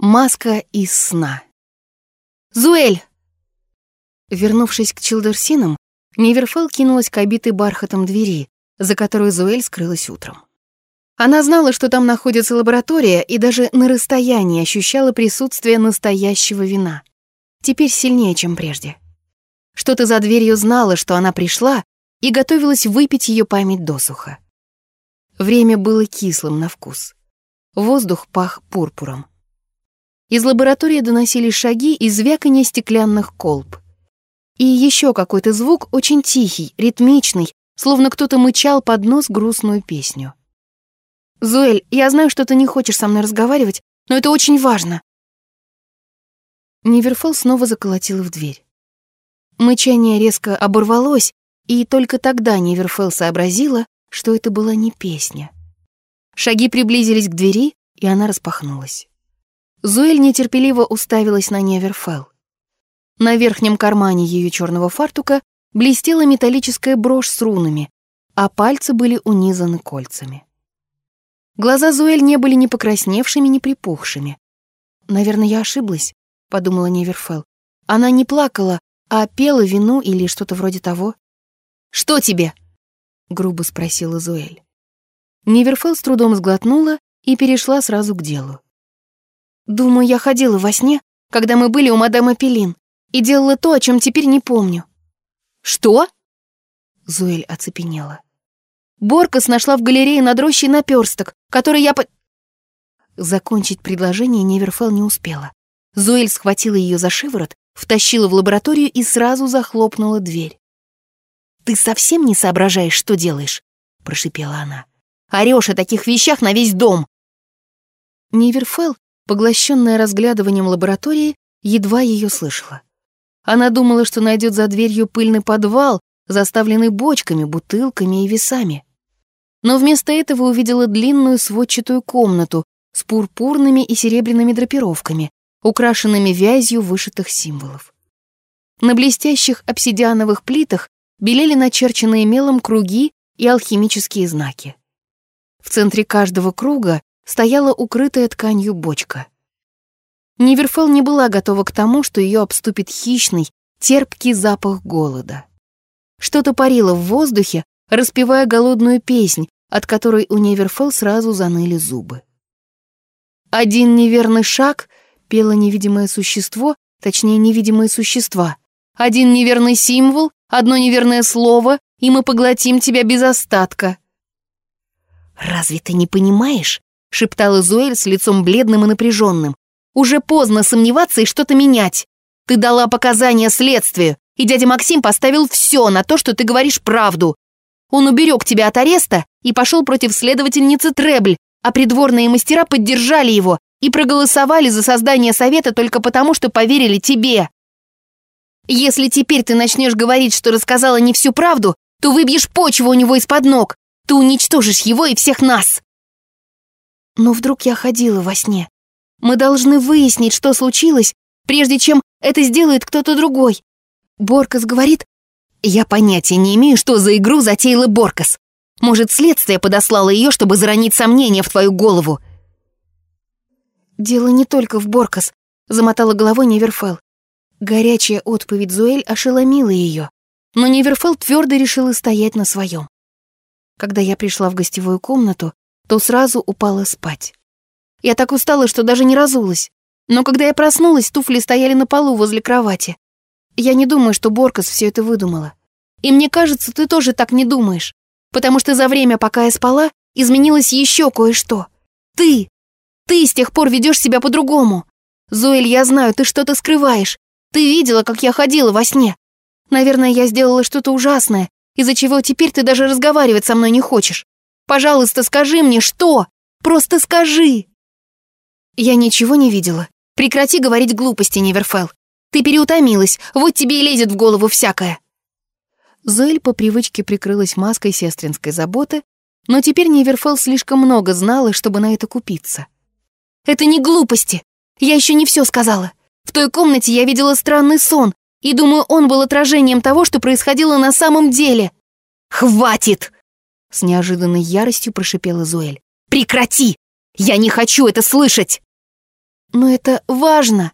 Маска из сна. «Зуэль!» Вернувшись к Чилдерсинам, Неверфелл кинулась к обитой бархатом двери, за которой Зуэль скрылась утром. Она знала, что там находится лаборатория, и даже на расстоянии ощущала присутствие настоящего вина. Теперь сильнее, чем прежде. Что-то за дверью знала, что она пришла, и готовилась выпить ее память досуха. Время было кислым на вкус. Воздух пах пурпуром. Из лаборатории доносились шаги и звяканье стеклянных колб. И еще какой-то звук очень тихий, ритмичный, словно кто-то мычал под нос грустную песню. «Зуэль, я знаю, что ты не хочешь со мной разговаривать, но это очень важно». Ниверфелл снова заколотила в дверь. Мычание резко оборвалось, и только тогда Ниверфелл сообразила, что это была не песня. Шаги приблизились к двери, и она распахнулась. Зуэль нетерпеливо уставилась на Неверфелл. На верхнем кармане ее черного фартука блестела металлическая брошь с рунами, а пальцы были унизаны кольцами. Глаза Зуэль не были ни покрасневшими, ни припухшими. «Наверное, я ошиблась», — подумала Неверфелл. Она не плакала, а пела вину или что-то вроде того. «Что тебе?» — грубо спросила Зуэль. Неверфелл с трудом сглотнула и перешла сразу к делу. Думаю, я ходила во сне, когда мы были у мадам Апеллин, и делала то, о чем теперь не помню. Что? Зуэль оцепенела. Боркас нашла в галерее над рощей наперсток, который я по... Закончить предложение Неверфелл не успела. Зуэль схватила ее за шиворот, втащила в лабораторию и сразу захлопнула дверь. «Ты совсем не соображаешь, что делаешь?» — прошипела она. «Орёшь о таких вещах на весь дом!» Неверфелл Поглощенная разглядыванием лаборатории, едва ее слышала. Она думала, что найдет за дверью пыльный подвал, заставленный бочками, бутылками и весами. Но вместо этого увидела длинную сводчатую комнату с пурпурными и серебряными драпировками, украшенными вязью вышитых символов. На блестящих обсидиановых плитах белели начерченные мелом круги и алхимические знаки. В центре каждого круга стояла укрытая тканью бочка. Ниверфелл не была готова к тому, что ее обступит хищный, терпкий запах голода. Что-то парило в воздухе, распевая голодную песнь, от которой у Неверфелл сразу заныли зубы. «Один неверный шаг», — пело невидимое существо, точнее, невидимые существа. «Один неверный символ, одно неверное слово, и мы поглотим тебя без остатка». «Разве ты не понимаешь?» — шептала Зоэль с лицом бледным и напряженным. «Уже поздно сомневаться и что-то менять. Ты дала показания следствию, и дядя Максим поставил все на то, что ты говоришь правду. Он уберег тебя от ареста и пошел против следовательницы Требль, а придворные мастера поддержали его и проголосовали за создание совета только потому, что поверили тебе. Если теперь ты начнешь говорить, что рассказала не всю правду, то выбьешь почву у него из-под ног, ты уничтожишь его и всех нас. Но вдруг я ходила во сне. Мы должны выяснить, что случилось, прежде чем это сделает кто-то другой. Боркас говорит... Я понятия не имею, что за игру затеяла Боркас. Может, следствие подослало ее, чтобы заронить сомнения в твою голову. Дело не только в Боркас, замотала головой Неверфелл. Горячая отповедь Зуэль ошеломила ее, но Неверфелл твердо решила стоять на своем. Когда я пришла в гостевую комнату, то сразу упала спать. Я так устала, что даже не разулась. Но когда я проснулась, туфли стояли на полу возле кровати. Я не думаю, что Боркас все это выдумала. И мне кажется, ты тоже так не думаешь. Потому что за время, пока я спала, изменилось еще кое-что. Ты! Ты с тех пор ведешь себя по-другому. Зоэль, я знаю, ты что-то скрываешь. Ты видела, как я ходила во сне. Наверное, я сделала что-то ужасное, из-за чего теперь ты даже разговаривать со мной не хочешь. Пожалуйста, скажи мне, что? Просто скажи!» Я ничего не видела. Прекрати говорить глупости, Неверфелл. Ты переутомилась, вот тебе и лезет в голову всякое. Зоэль по привычке прикрылась маской сестринской заботы, но теперь Неверфелл слишком много знала, чтобы на это купиться. «Это не глупости! Я еще не все сказала. В той комнате я видела странный сон, и думаю, он был отражением того, что происходило на самом деле». «Хватит!» С неожиданной яростью прошипела Зуэль. «Прекрати! Я не хочу это слышать!» Но это важно!»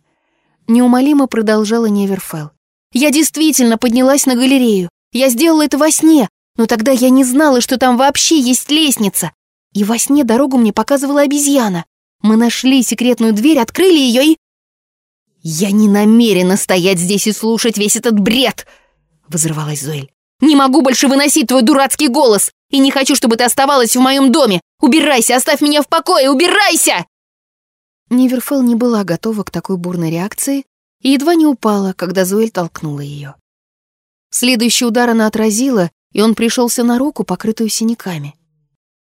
Неумолимо продолжала Неверфелл. «Я действительно поднялась на галерею. Я сделала это во сне, но тогда я не знала, что там вообще есть лестница. И во сне дорогу мне показывала обезьяна. Мы нашли секретную дверь, открыли ее и... «Я не намерена стоять здесь и слушать весь этот бред!» — взорвалась Зоэль. «Не могу больше выносить твой дурацкий голос! И не хочу, чтобы ты оставалась в моем доме! Убирайся, оставь меня в покое, убирайся!» Ниверфелл не была готова к такой бурной реакции и едва не упала, когда Зоэль толкнула ее. Следующий удар она отразила, и он пришелся на руку, покрытую синяками.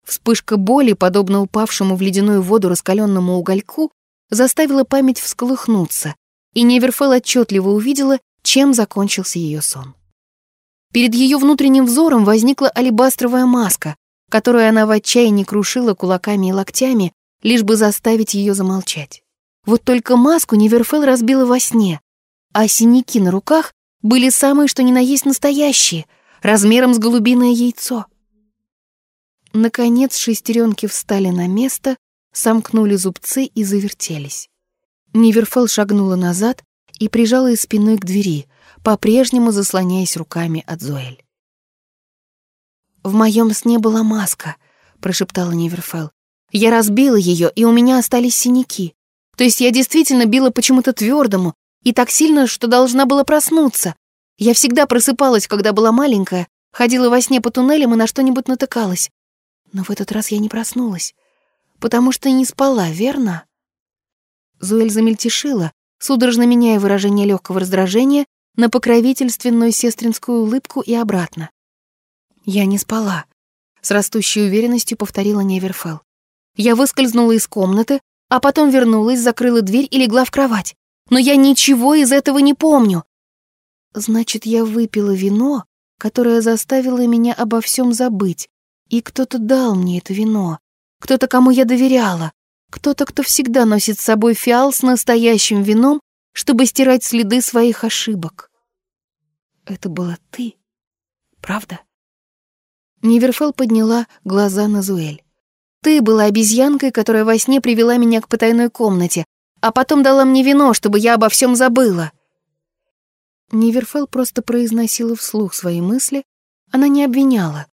Вспышка боли, подобно упавшему в ледяную воду раскаленному угольку, заставила память всколыхнуться, и Неверфелл отчетливо увидела, чем закончился ее сон. Перед ее внутренним взором возникла алебастровая маска, которую она в отчаянии крушила кулаками и локтями, лишь бы заставить ее замолчать. Вот только маску Неверфелл разбила во сне, а синяки на руках были самые что ни на есть настоящие, размером с голубиное яйцо. Наконец шестеренки встали на место, сомкнули зубцы и завертелись. Ниверфелл шагнула назад и прижала их спиной к двери, по-прежнему заслоняясь руками от Зоэль. «В моем сне была маска», — прошептала Ниверфелл. «Я разбила ее, и у меня остались синяки. То есть я действительно била почему-то твердому и так сильно, что должна была проснуться. Я всегда просыпалась, когда была маленькая, ходила во сне по туннелям и на что-нибудь натыкалась. Но в этот раз я не проснулась потому что не спала, верно?» Зуэль замельтешила, судорожно меняя выражение легкого раздражения на покровительственную сестринскую улыбку и обратно. «Я не спала», — с растущей уверенностью повторила Неверфелл. «Я выскользнула из комнаты, а потом вернулась, закрыла дверь и легла в кровать. Но я ничего из этого не помню. Значит, я выпила вино, которое заставило меня обо всем забыть, и кто-то дал мне это вино кто-то, кому я доверяла, кто-то, кто всегда носит с собой фиал с настоящим вином, чтобы стирать следы своих ошибок. Это была ты, правда? Ниверфел подняла глаза на Зуэль. Ты была обезьянкой, которая во сне привела меня к потайной комнате, а потом дала мне вино, чтобы я обо всем забыла. Ниверфел просто произносила вслух свои мысли, она не обвиняла,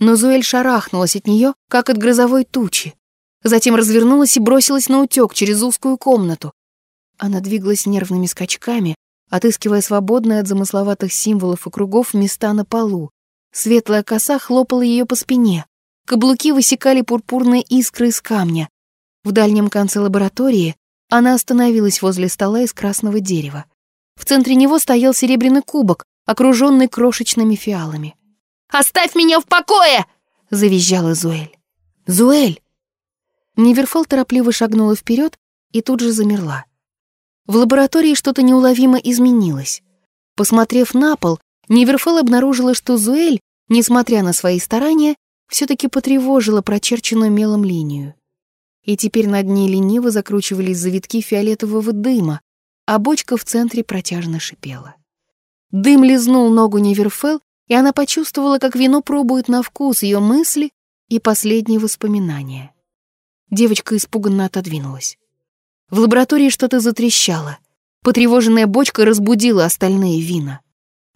но Зуэль шарахнулась от нее, как от грозовой тучи. Затем развернулась и бросилась на утек через узкую комнату. Она двигалась нервными скачками, отыскивая свободные от замысловатых символов и кругов места на полу. Светлая коса хлопала ее по спине. Каблуки высекали пурпурные искры из камня. В дальнем конце лаборатории она остановилась возле стола из красного дерева. В центре него стоял серебряный кубок, окруженный крошечными фиалами. Оставь меня в покое!» — завизжала Зуэль. «Зуэль!» Неверфол торопливо шагнула вперед и тут же замерла. В лаборатории что-то неуловимо изменилось. Посмотрев на пол, Неверфол обнаружила, что Зуэль, несмотря на свои старания, все-таки потревожила прочерченную мелом линию. И теперь над ней лениво закручивались завитки фиолетового дыма, а бочка в центре протяжно шипела. Дым лизнул ногу Неверфел, и она почувствовала, как вино пробует на вкус ее мысли и последние воспоминания. Девочка испуганно отодвинулась. В лаборатории что-то затрещало. Потревоженная бочка разбудила остальные вина.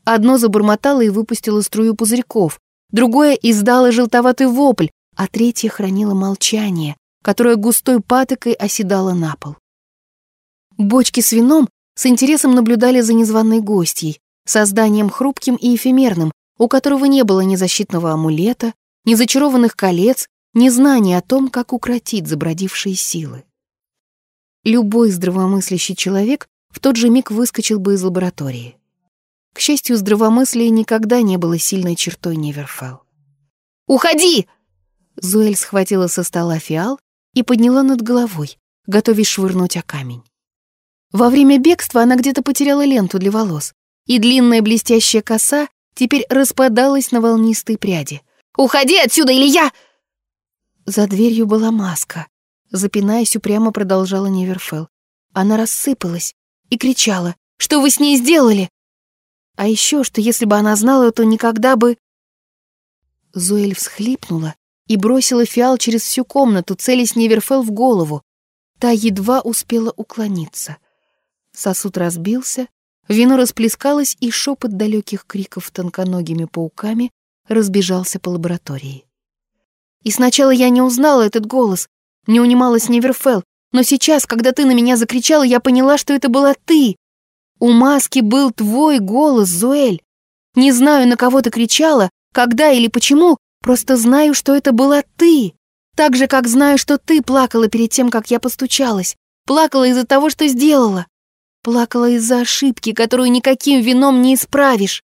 Одно забормотало и выпустило струю пузырьков, другое издало желтоватый вопль, а третье хранило молчание, которое густой патокой оседало на пол. Бочки с вином с интересом наблюдали за незваной гостьей, созданием хрупким и эфемерным, у которого не было ни защитного амулета, ни зачарованных колец, ни знания о том, как укротить забродившие силы. Любой здравомыслящий человек в тот же миг выскочил бы из лаборатории. К счастью, здравомыслие никогда не было сильной чертой Неверфелл. «Уходи!» Зуэль схватила со стола фиал и подняла над головой, готовясь швырнуть о камень. Во время бегства она где-то потеряла ленту для волос, и длинная блестящая коса теперь распадалась на волнистые пряди. «Уходи отсюда, или я...» За дверью была маска. Запинаясь, упрямо продолжала Неверфелл. Она рассыпалась и кричала. «Что вы с ней сделали?» А еще, что если бы она знала, то никогда бы... Зоэль всхлипнула и бросила фиал через всю комнату, целясь Неверфелл в голову. Та едва успела уклониться. Сосуд разбился, вино расплескалось, и шепот далеких криков тонконогими пауками разбежался по лаборатории. И сначала я не узнала этот голос, не унималась Неверфелл, но сейчас, когда ты на меня закричала, я поняла, что это была ты. У маски был твой голос, Зуэль. Не знаю, на кого ты кричала, когда или почему, просто знаю, что это была ты. Так же, как знаю, что ты плакала перед тем, как я постучалась. Плакала из-за того, что сделала. Плакала из-за ошибки, которую никаким вином не исправишь.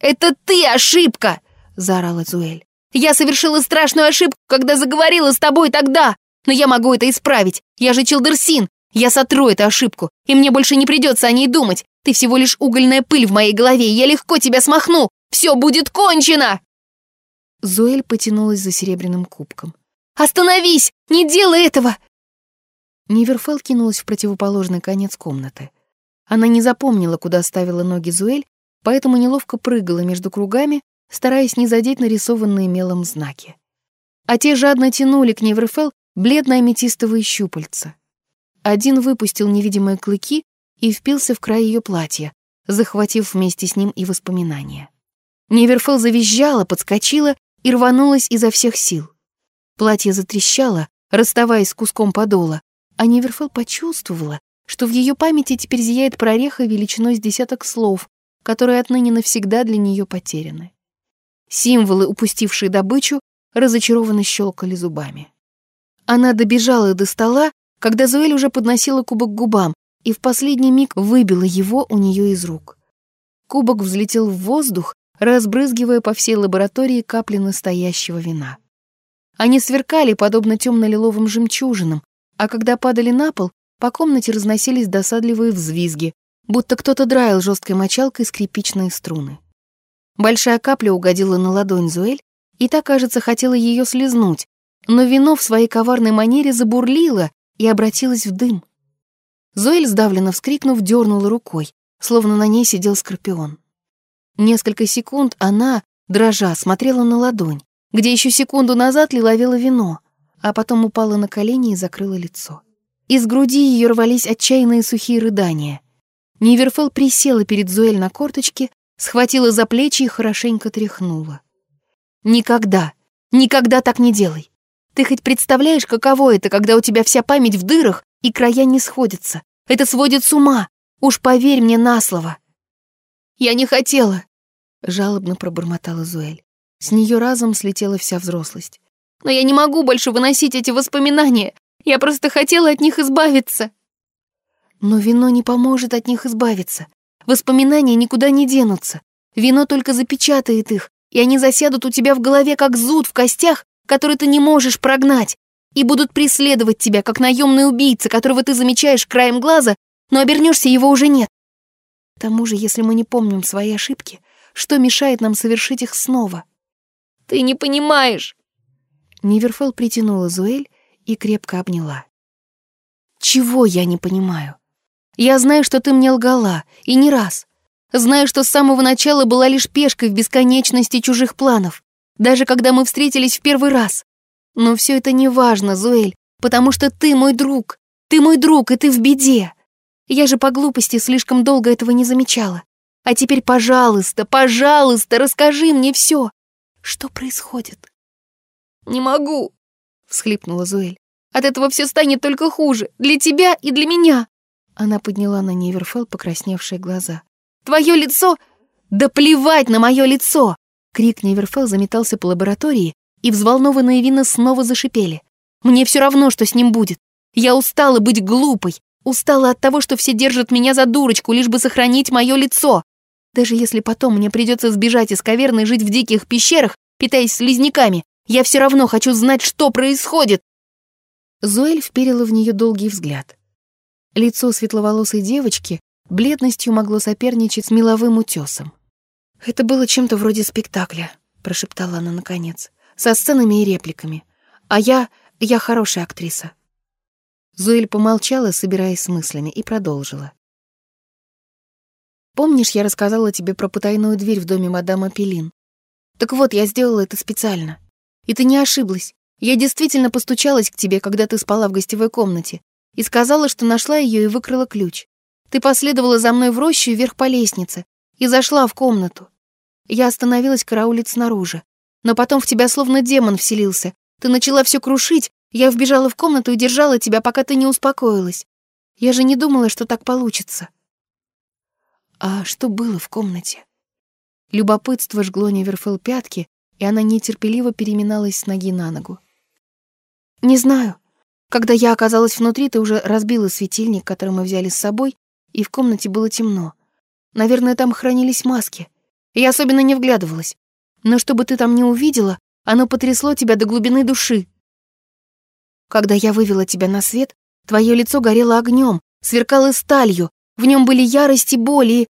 «Это ты ошибка!» — заорала Зуэль. «Я совершила страшную ошибку, когда заговорила с тобой тогда, но я могу это исправить. Я же Чилдерсин. Я сотру эту ошибку, и мне больше не придется о ней думать. Ты всего лишь угольная пыль в моей голове, я легко тебя смахну. Все будет кончено!» Зуэль потянулась за серебряным кубком. «Остановись! Не делай этого!» Ниверфелл кинулась в противоположный конец комнаты. Она не запомнила, куда ставила ноги Зуэль, поэтому неловко прыгала между кругами, стараясь не задеть нарисованные мелом знаки. А те жадно тянули к Ниверфелл бледно-аметистовые щупальца. Один выпустил невидимые клыки и впился в край ее платья, захватив вместе с ним и воспоминания. Неверфелл завизжала, подскочила и рванулась изо всех сил. Платье затрещало, расставаясь с куском подола, а Неверфелл почувствовала, что в ее памяти теперь зияет прореха величиной с десяток слов, которые отныне навсегда для нее потеряны. Символы, упустившие добычу, разочарованно щелкали зубами. Она добежала до стола, когда Зуэль уже подносила кубок к губам и в последний миг выбила его у нее из рук. Кубок взлетел в воздух, разбрызгивая по всей лаборатории капли настоящего вина. Они сверкали, подобно темно-лиловым жемчужинам, а когда падали на пол, по комнате разносились досадливые взвизги, будто кто-то драил жесткой мочалкой скрипичные струны. Большая капля угодила на ладонь Зуэль, и та, кажется, хотела ее слезнуть, но вино в своей коварной манере забурлило и обратилось в дым. Зоэль, сдавленно вскрикнув, дернула рукой, словно на ней сидел скорпион. Несколько секунд она, дрожа, смотрела на ладонь, где еще секунду назад лиловело вино, а потом упала на колени и закрыла лицо. Из груди ее рвались отчаянные сухие рыдания. Ниверфел присела перед Зоэль на корточке, схватила за плечи и хорошенько тряхнула. «Никогда, никогда так не делай. Ты хоть представляешь, каково это, когда у тебя вся память в дырах и края не сходятся? Это сводит с ума. Уж поверь мне на слово. Я не хотела, жалобно пробормотала Зуэль. С нее разом слетела вся взрослость. Но я не могу больше выносить эти воспоминания. Я просто хотела от них избавиться. Но вино не поможет от них избавиться. Воспоминания никуда не денутся. Вино только запечатает их, и они засядут у тебя в голове, как зуд в костях, который ты не можешь прогнать, и будут преследовать тебя, как наемный убийца, которого ты замечаешь краем глаза, но обернешься его уже нет. К тому же, если мы не помним свои ошибки, что мешает нам совершить их снова? Ты не понимаешь. Ниверфелл притянула Зуэль и крепко обняла. Чего я не понимаю? Я знаю, что ты мне лгала, и не раз. Знаю, что с самого начала была лишь пешкой в бесконечности чужих планов даже когда мы встретились в первый раз. Но все это не важно, Зуэль, потому что ты мой друг. Ты мой друг, и ты в беде. Я же по глупости слишком долго этого не замечала. А теперь, пожалуйста, пожалуйста, расскажи мне все. Что происходит? Не могу, всхлипнула Зуэль. От этого все станет только хуже. Для тебя и для меня. Она подняла на Неверфелл покрасневшие глаза. Твое лицо... Да плевать на мое лицо! Крик Неверфелл заметался по лаборатории, и взволнованные вина снова зашипели. «Мне все равно, что с ним будет. Я устала быть глупой, устала от того, что все держат меня за дурочку, лишь бы сохранить мое лицо. Даже если потом мне придется сбежать из каверны и жить в диких пещерах, питаясь слизняками, я все равно хочу знать, что происходит!» Зоэль вперила в нее долгий взгляд. Лицо светловолосой девочки бледностью могло соперничать с меловым утесом. «Это было чем-то вроде спектакля», — прошептала она наконец, «со сценами и репликами. А я... я хорошая актриса». Зуэль помолчала, собираясь с мыслями, и продолжила. «Помнишь, я рассказала тебе про потайную дверь в доме мадама Пелин? Так вот, я сделала это специально. И ты не ошиблась. Я действительно постучалась к тебе, когда ты спала в гостевой комнате. и сказала, что нашла ее и выкрала ключ. Ты последовала за мной в рощу вверх по лестнице и зашла в комнату. Я остановилась караулить снаружи, но потом в тебя словно демон вселился. Ты начала все крушить, я вбежала в комнату и держала тебя, пока ты не успокоилась. Я же не думала, что так получится. А что было в комнате? Любопытство жгло Неверфелл пятки, и она нетерпеливо переминалась с ноги на ногу. «Не знаю. Когда я оказалась внутри, ты уже разбила светильник, который мы взяли с собой, и в комнате было темно. Наверное, там хранились маски. Я особенно не вглядывалась. Но чтобы ты там не увидела, оно потрясло тебя до глубины души. Когда я вывела тебя на свет, твое лицо горело огнем, сверкало сталью, в нем были ярость и боль, и...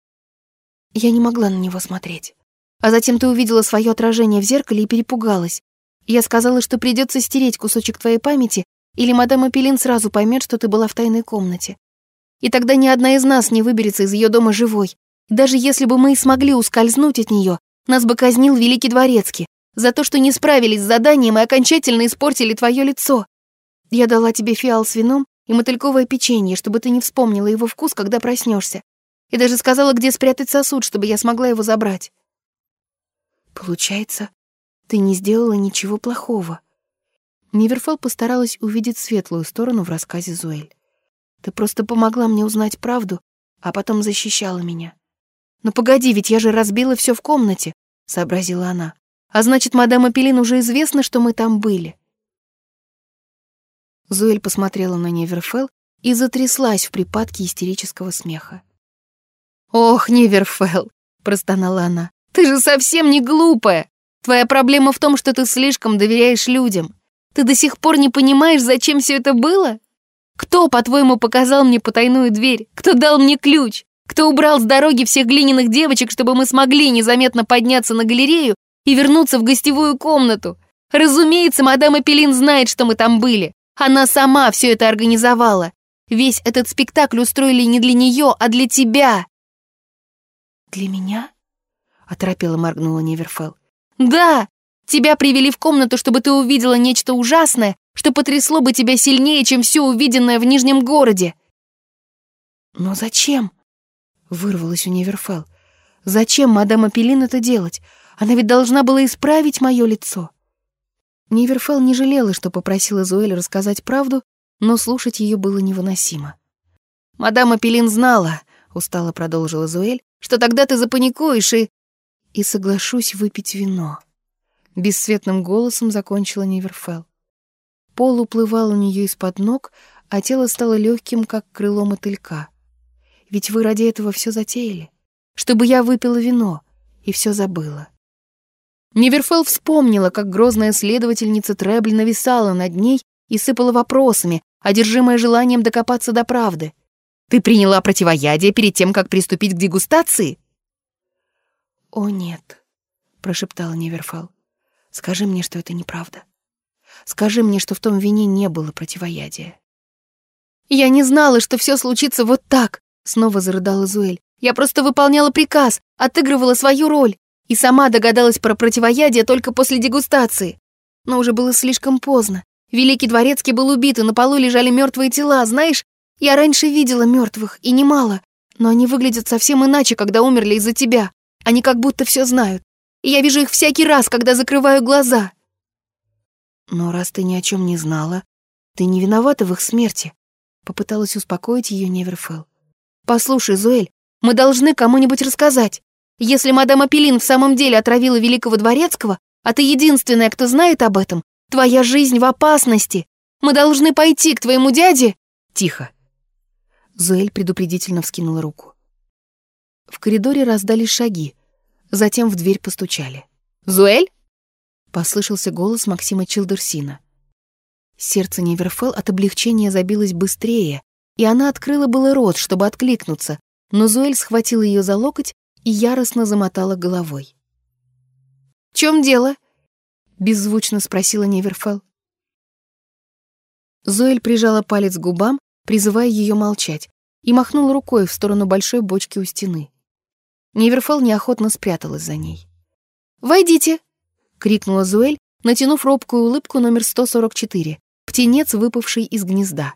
Я не могла на него смотреть. А затем ты увидела свое отражение в зеркале и перепугалась. Я сказала, что придется стереть кусочек твоей памяти, или мадам Апеллин сразу поймет, что ты была в тайной комнате. И тогда ни одна из нас не выберется из ее дома живой. Даже если бы мы и смогли ускользнуть от нее, нас бы казнил Великий Дворецкий за то, что не справились с заданием и окончательно испортили твое лицо. Я дала тебе фиал с вином и мотыльковое печенье, чтобы ты не вспомнила его вкус, когда проснешься. И даже сказала, где спрятать сосуд, чтобы я смогла его забрать. Получается, ты не сделала ничего плохого. Ниверфелл постаралась увидеть светлую сторону в рассказе Зуэль. Ты просто помогла мне узнать правду, а потом защищала меня. «Но погоди, ведь я же разбила все в комнате», — сообразила она. «А значит, мадам Апеллин уже известно, что мы там были». Зуэль посмотрела на Неверфелл и затряслась в припадке истерического смеха. «Ох, Неверфелл!» — простонала она. «Ты же совсем не глупая! Твоя проблема в том, что ты слишком доверяешь людям. Ты до сих пор не понимаешь, зачем все это было? Кто, по-твоему, показал мне потайную дверь? Кто дал мне ключ? Кто убрал с дороги всех глиняных девочек, чтобы мы смогли незаметно подняться на галерею и вернуться в гостевую комнату? Разумеется, мадам Апеллин знает, что мы там были. Она сама все это организовала. Весь этот спектакль устроили не для нее, а для тебя. «Для меня?» — оторопела моргнула Неверфелл. «Да! Тебя привели в комнату, чтобы ты увидела нечто ужасное, что потрясло бы тебя сильнее, чем все увиденное в Нижнем городе». «Но зачем?» — вырвалась у Неверфелл. «Зачем мадам Апеллин это делать? Она ведь должна была исправить мое лицо». Неверфелл не жалела, что попросила Зуэль рассказать правду, но слушать ее было невыносимо. «Мадам Апеллин знала», — устало продолжила Зуэль, «что тогда ты запаникуешь и...» «И соглашусь выпить вино», — бесцветным голосом закончила Неверфелл. Пол уплывал у нее из-под ног, а тело стало легким, как крыло мотылька. Ведь вы ради этого все затеяли. Чтобы я выпила вино и все забыла. Неверфелл вспомнила, как грозная следовательница Требли нависала над ней и сыпала вопросами, одержимая желанием докопаться до правды. «Ты приняла противоядие перед тем, как приступить к дегустации?» «О, нет», — прошептала Неверфелл. «Скажи мне, что это неправда. Скажи мне, что в том вине не было противоядия». «Я не знала, что все случится вот так», — снова зарыдала Зуэль. «Я просто выполняла приказ, отыгрывала свою роль. И сама догадалась про противоядие только после дегустации. Но уже было слишком поздно. Великий дворецкий был убит, и на полу лежали мертвые тела, знаешь? Я раньше видела мертвых, и немало, но они выглядят совсем иначе, когда умерли из-за тебя. Они как будто все знают. И я вижу их всякий раз, когда закрываю глаза. Но раз ты ни о чем не знала, ты не виновата в их смерти. Попыталась успокоить ее Неверфелл. Послушай, Зуэль, мы должны кому-нибудь рассказать. Если мадам Апеллин в самом деле отравила великого дворецкого, а ты единственная, кто знает об этом, твоя жизнь в опасности. Мы должны пойти к твоему дяде...» «Тихо!» Зуэль предупредительно вскинула руку. В коридоре раздались шаги, затем в дверь постучали. «Зуэль?» — послышался голос Максима Чилдерсина. Сердце Неверфелл от облегчения забилось быстрее, и она открыла было рот, чтобы откликнуться, но Зуэль схватила ее за локоть и яростно замотала головой. «В чем дело?» — беззвучно спросила Неверфелл. Зоэль прижала палец к губам, призывая ее молчать, и махнула рукой в сторону большой бочки у стены. Неверфелл неохотно спряталась за ней. «Войдите!» — крикнула Зуэль, натянув робкую улыбку номер 144, птенец, выпавший из гнезда.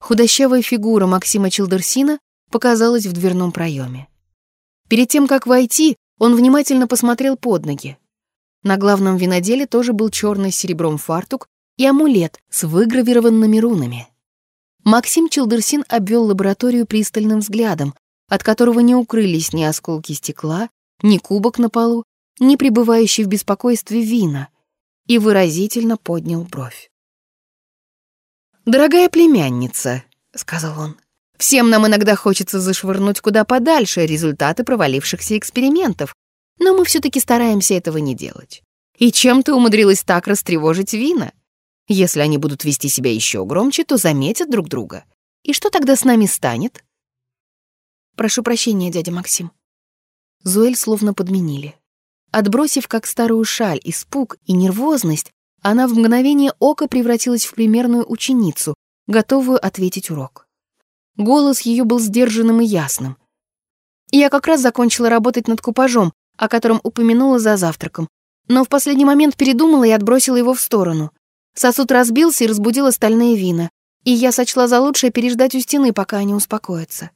Худощавая фигура Максима Челдерсина показалась в дверном проеме. Перед тем, как войти, он внимательно посмотрел под ноги. На главном виноделе тоже был черный с серебром фартук и амулет с выгравированными рунами. Максим Челдерсин обвел лабораторию пристальным взглядом, от которого не укрылись ни осколки стекла, ни кубок на полу, ни пребывающий в беспокойстве вина, и выразительно поднял бровь. «Дорогая племянница», — сказал он, — «всем нам иногда хочется зашвырнуть куда подальше результаты провалившихся экспериментов, но мы все-таки стараемся этого не делать. И чем ты умудрилась так растревожить вина? Если они будут вести себя еще громче, то заметят друг друга. И что тогда с нами станет?» «Прошу прощения, дядя Максим». Зуэль словно подменили. Отбросив как старую шаль испуг и нервозность, она в мгновение ока превратилась в примерную ученицу, готовую ответить урок. Голос ее был сдержанным и ясным. Я как раз закончила работать над купажом, о котором упомянула за завтраком, но в последний момент передумала и отбросила его в сторону. Сосуд разбился и разбудил остальные вина, и я сочла за лучшее переждать у стены, пока они успокоятся.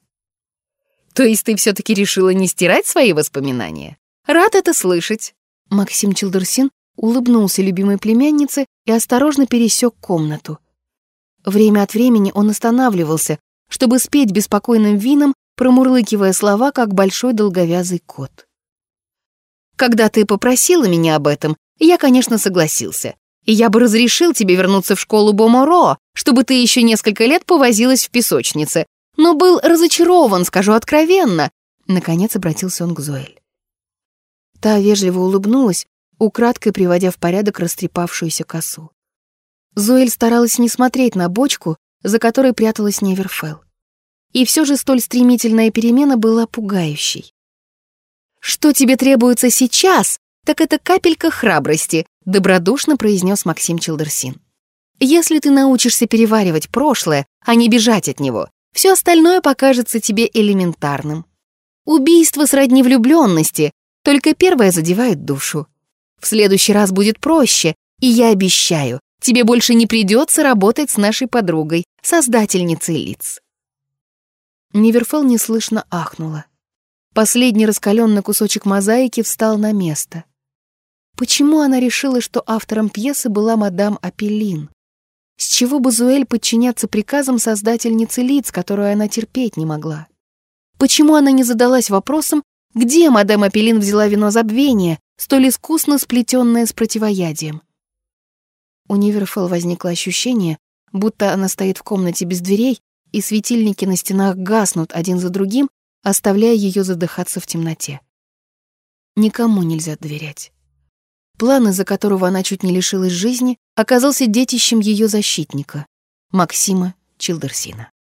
То есть ты все таки решила не стирать свои воспоминания? Рад это слышать. Максим Челдерсин улыбнулся любимой племяннице и осторожно пересек комнату. Время от времени он останавливался, чтобы спеть беспокойным вином, промурлыкивая слова, как большой долговязый кот. «Когда ты попросила меня об этом, я, конечно, согласился. И я бы разрешил тебе вернуться в школу Боморо, чтобы ты еще несколько лет повозилась в песочнице. Но был разочарован, скажу откровенно». Наконец обратился он к Зоэль. Та вежливо улыбнулась, украдкой приводя в порядок растрепавшуюся косу. Зоэль старалась не смотреть на бочку, за которой пряталась Неверфелл. И все же столь стремительная перемена была пугающей. «Что тебе требуется сейчас, так это капелька храбрости», добродушно произнес Максим Челдерсин. «Если ты научишься переваривать прошлое, а не бежать от него, все остальное покажется тебе элементарным. Убийство сродни влюбленности, только первое задевает душу. В следующий раз будет проще, и я обещаю, тебе больше не придется работать с нашей подругой, создательницей лиц». Неверфел неслышно ахнула. Последний раскаленный кусочек мозаики встал на место. Почему она решила, что автором пьесы была мадам Апеллин? С чего бы Зуэль подчиняться приказам создательницы лиц, которую она терпеть не могла? Почему она не задалась вопросом, где мадам Апеллин взяла вино забвения, столь искусно сплетенное с противоядием. У Ниверфелл возникло ощущение, будто она стоит в комнате без дверей, и светильники на стенах гаснут один за другим, оставляя ее задыхаться в темноте. Никому нельзя доверять. План, из-за которого она чуть не лишилась жизни, оказался детищем ее защитника, Максима Чилдерсина.